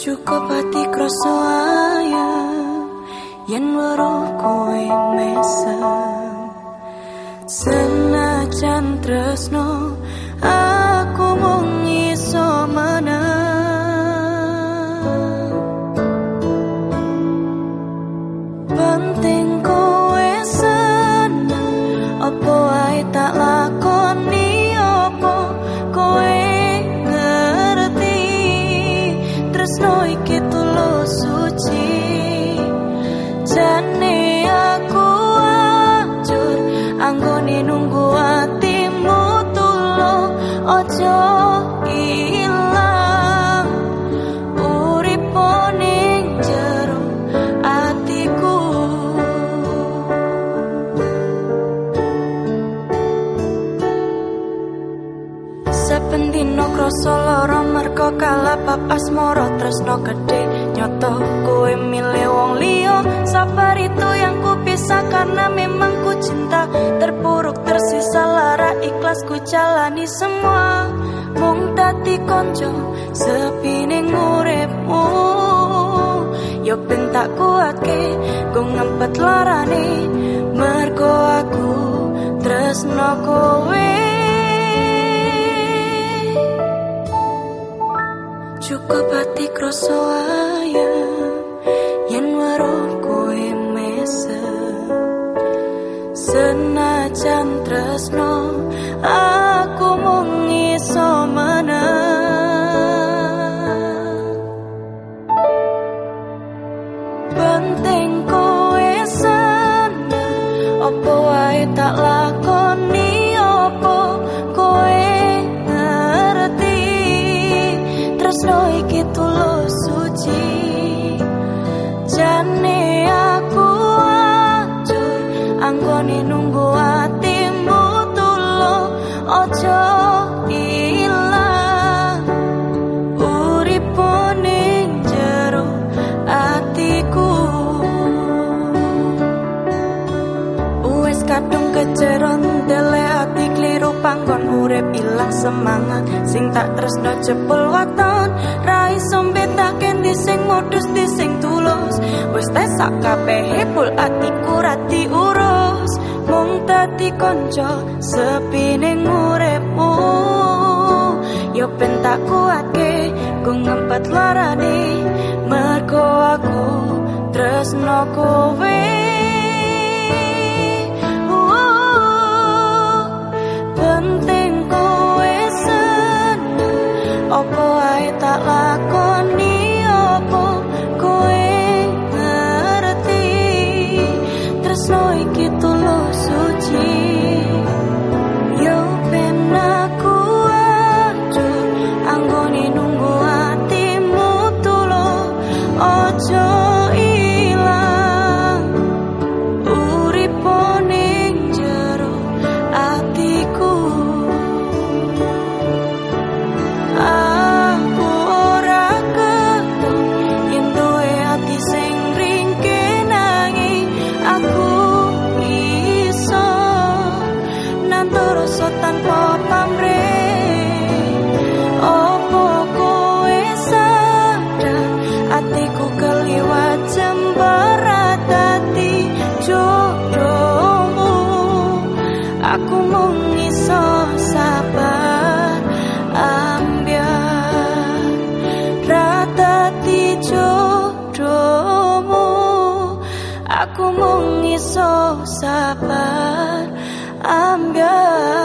cukup hati kroso ayam yen weruh kowe mesem senajan tresno Saben dina krasa lara merga kalapak asmara tresno gedhe. Nyoto kowe milih wong liya sabar itu yang ku bisa karena memang ku cinta. Terpuruk tersisa lara ikhlas ku jalani semua. Mung dadi konco sepi ning uripmu yo ben tak kuatke ku ngempet larane. Mergo aku tresno kowe cukup hati kroso ayam yen weruh kowe senajan tresno aku mung iso menang. Penting iki tulus suci jane aku hancur anggone nunggu atimu tulung ojo ati kliru panggon urip ilang semangat sing tak tresno jebol waton rai sombetake di sing modus di sing tulus. Wes tes sak kabehe pul atiku rati urus mung dadi kanca sepi ning uripmu yo ben tak kuatke ku ngempet larane. Mergo aku tresno kowe me so sad, I'm good.